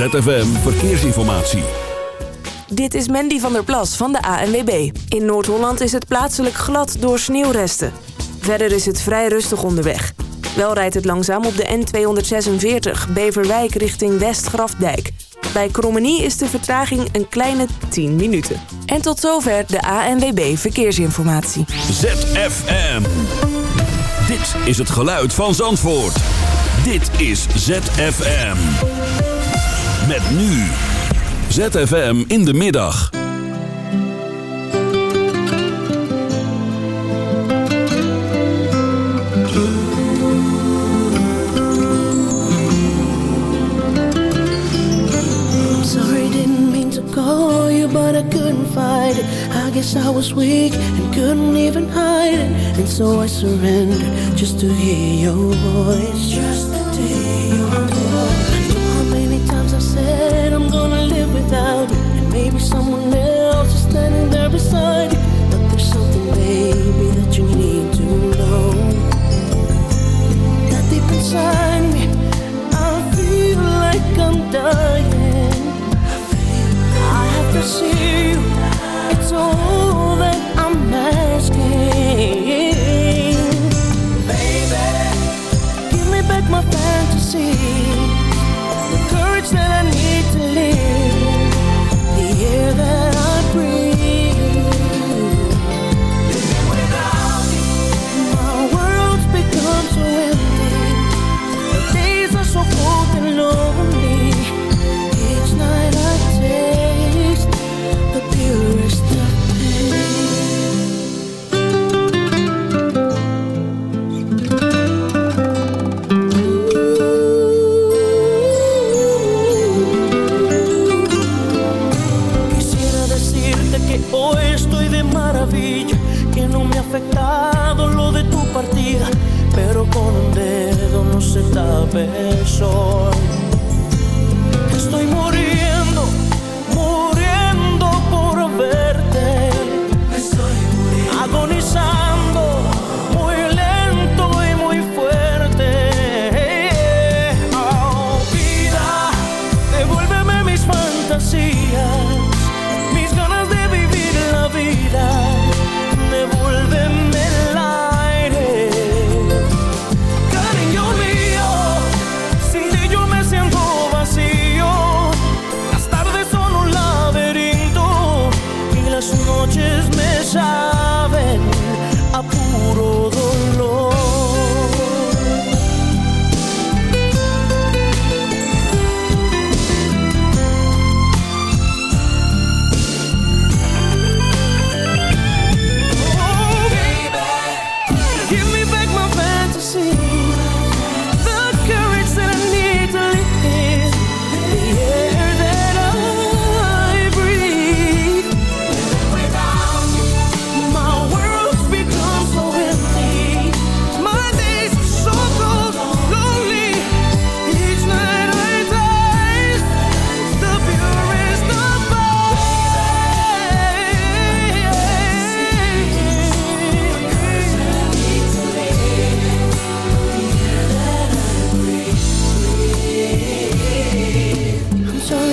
ZFM Verkeersinformatie. Dit is Mandy van der Plas van de ANWB. In Noord-Holland is het plaatselijk glad door sneeuwresten. Verder is het vrij rustig onderweg. Wel rijdt het langzaam op de N246 Beverwijk richting West-Grafdijk. Bij Krommenie is de vertraging een kleine 10 minuten. En tot zover de ANWB Verkeersinformatie. ZFM. Dit is het geluid van Zandvoort. Dit is ZFM. Met nu. ZFM in de middag. But I couldn't fight. I guess I was weak and couldn't even hide it. And so I surrendered just to hear your voice. Maybe someone else is standing there beside you. But there's something, baby, that you need to know. That deep inside me, I feel like I'm dying. I have to see you. It's all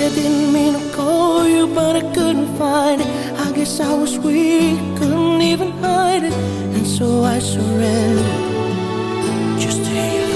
I didn't mean to call you, but I couldn't find it. I guess I was weak, couldn't even hide it, and so I surrendered. Just to hear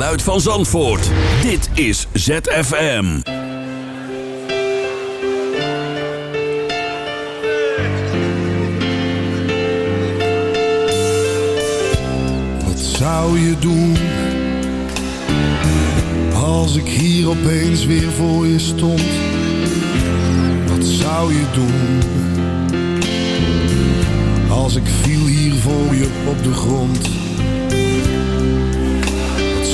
geluid van Zandvoort. Dit is ZFM. Wat zou je doen? Als ik hier opeens weer voor je stond. Wat zou je doen? Als ik viel hier voor je op de grond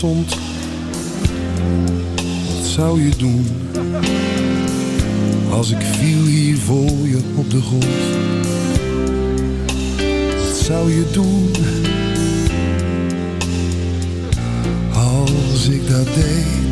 wat zou je doen? Als ik viel hier voor je op de grond, wat zou je doen? Als ik dat deed.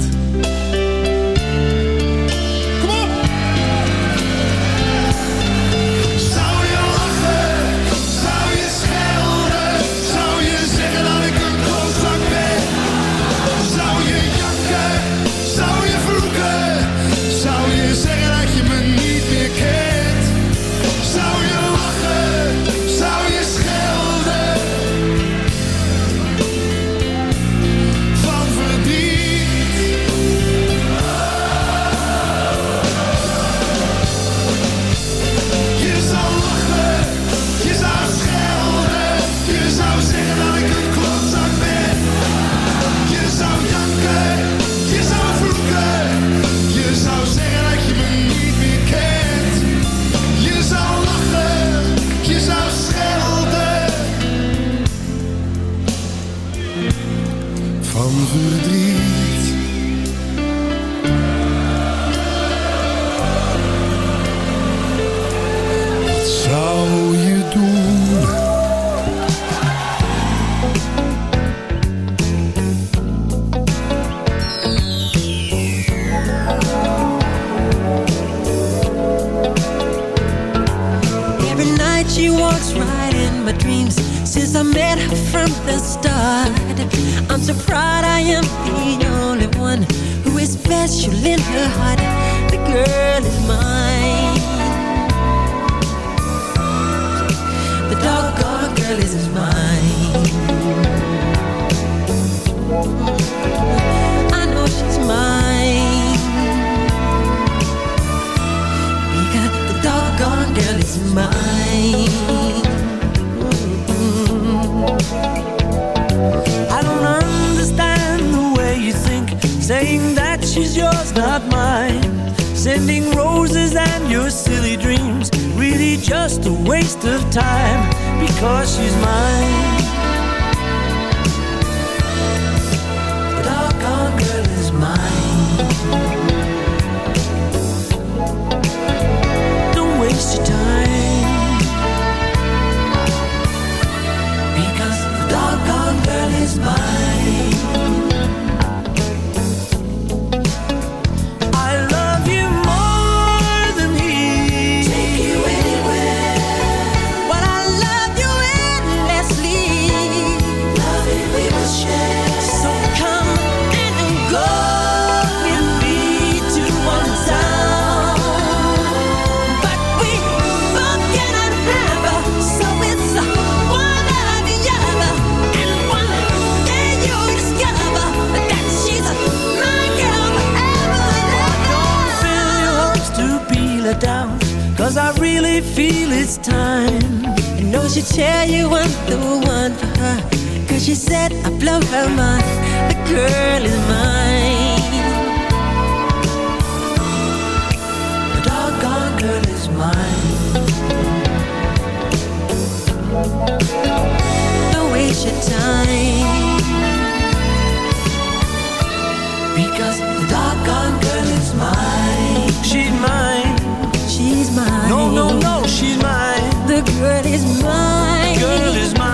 cause she's mine. It's time. I know she'll tell you I'm the one for her. Cause she said I blow her mind. The girl is mine. The doggone girl is mine. Don't waste your time. Because the doggone girl is mine. She's mine. She's mine. No, no, no, she's mine. The girl is mine. Girl is mine.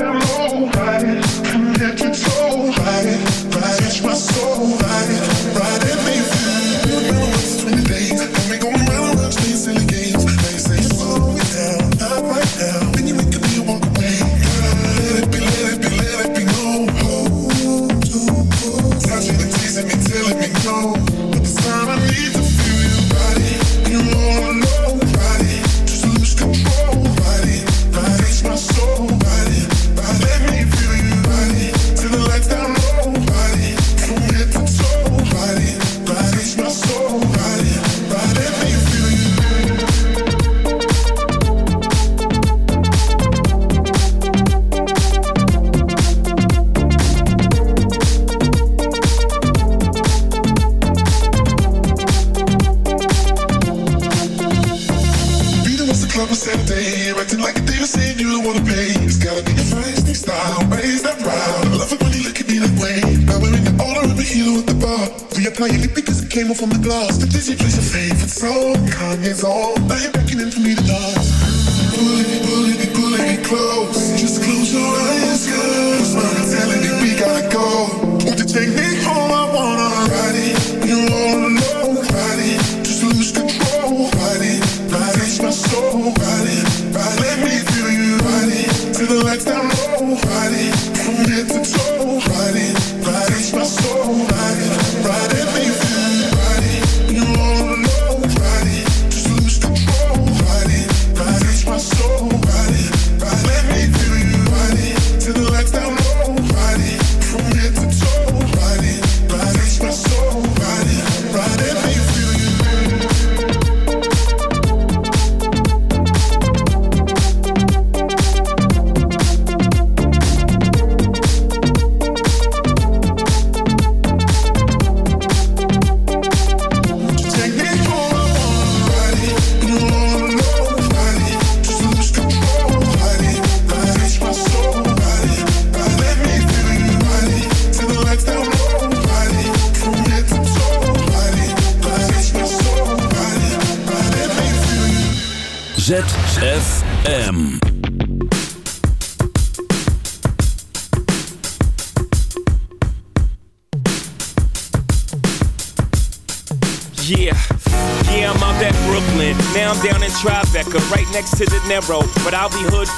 feel alright.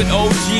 With OG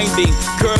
blinding. Girl,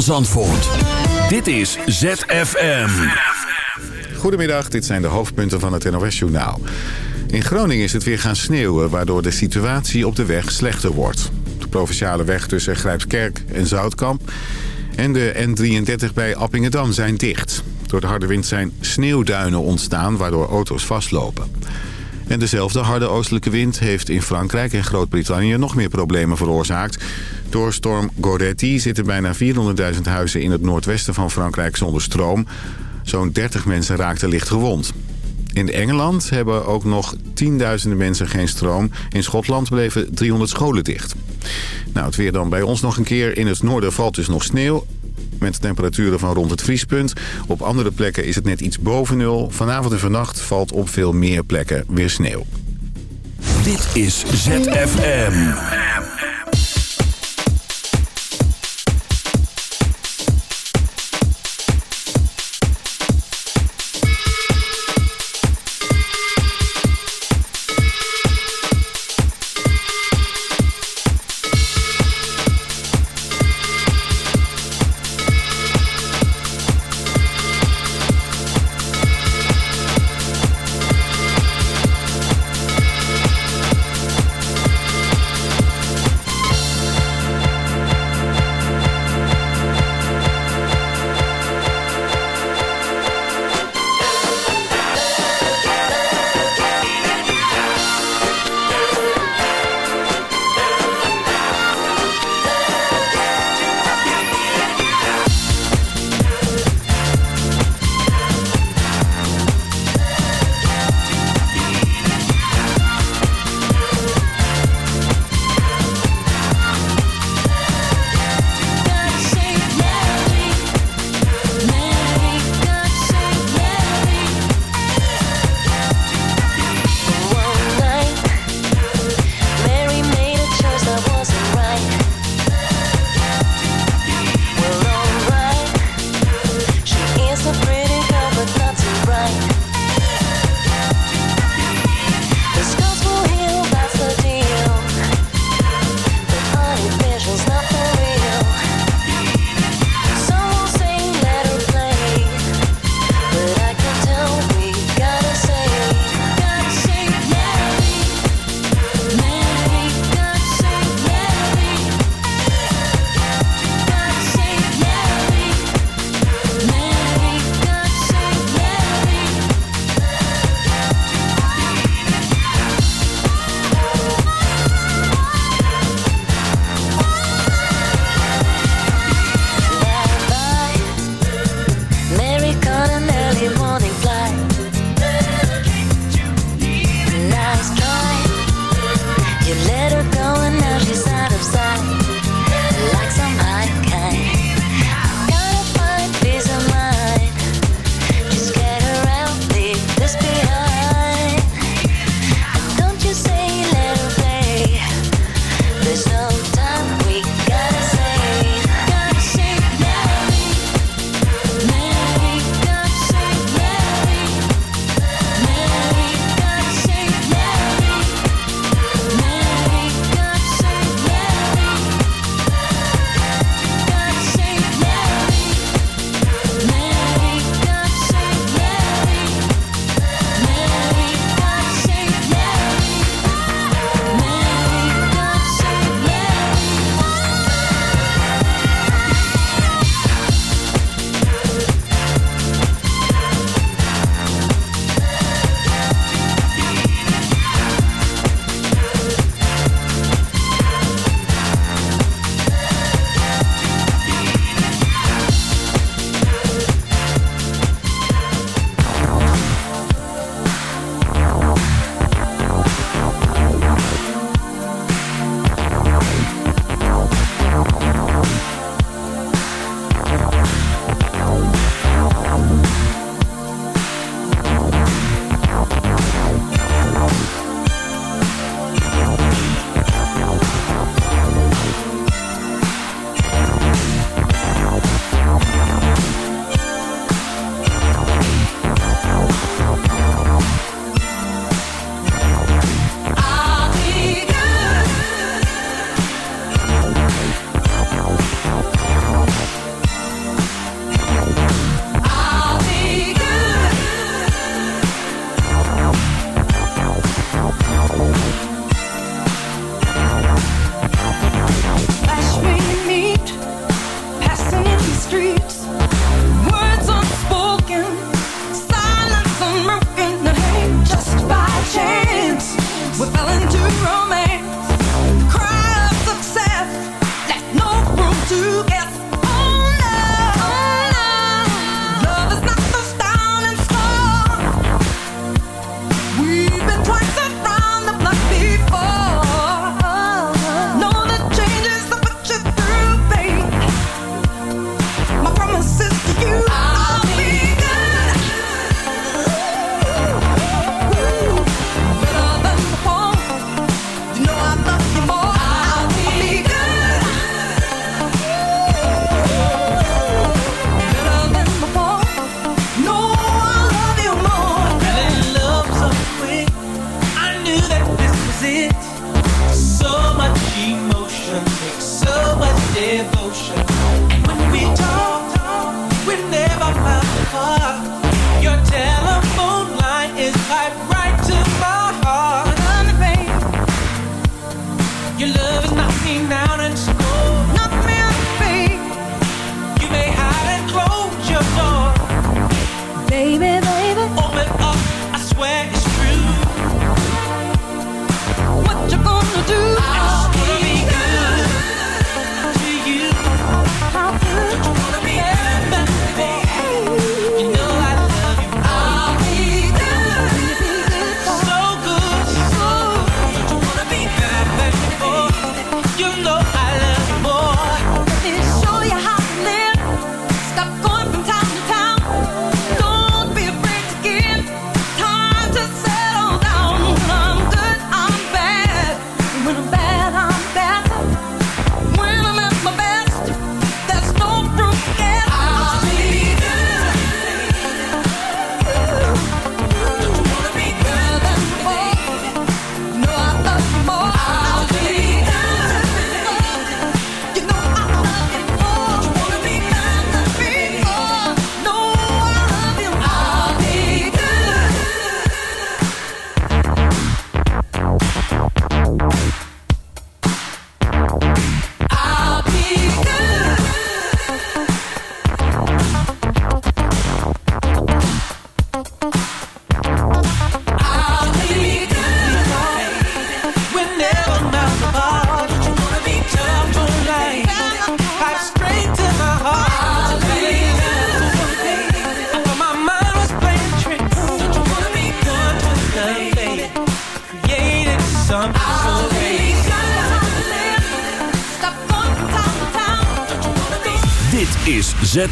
Zandvoort. Dit is ZFM. Goedemiddag, dit zijn de hoofdpunten van het NOS-journaal. In Groningen is het weer gaan sneeuwen, waardoor de situatie op de weg slechter wordt. De provinciale weg tussen Grijpskerk en Zoutkamp en de N33 bij Appingedam zijn dicht. Door de harde wind zijn sneeuwduinen ontstaan, waardoor auto's vastlopen. En dezelfde harde oostelijke wind heeft in Frankrijk en Groot-Brittannië nog meer problemen veroorzaakt. Door storm Goretti zitten bijna 400.000 huizen in het noordwesten van Frankrijk zonder stroom. Zo'n 30 mensen raakten licht gewond. In Engeland hebben ook nog tienduizenden mensen geen stroom. In Schotland bleven 300 scholen dicht. Nou, het weer dan bij ons nog een keer. In het noorden valt dus nog sneeuw. Met temperaturen van rond het vriespunt. Op andere plekken is het net iets boven nul. Vanavond en vannacht valt op veel meer plekken weer sneeuw. Dit is ZFM.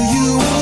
You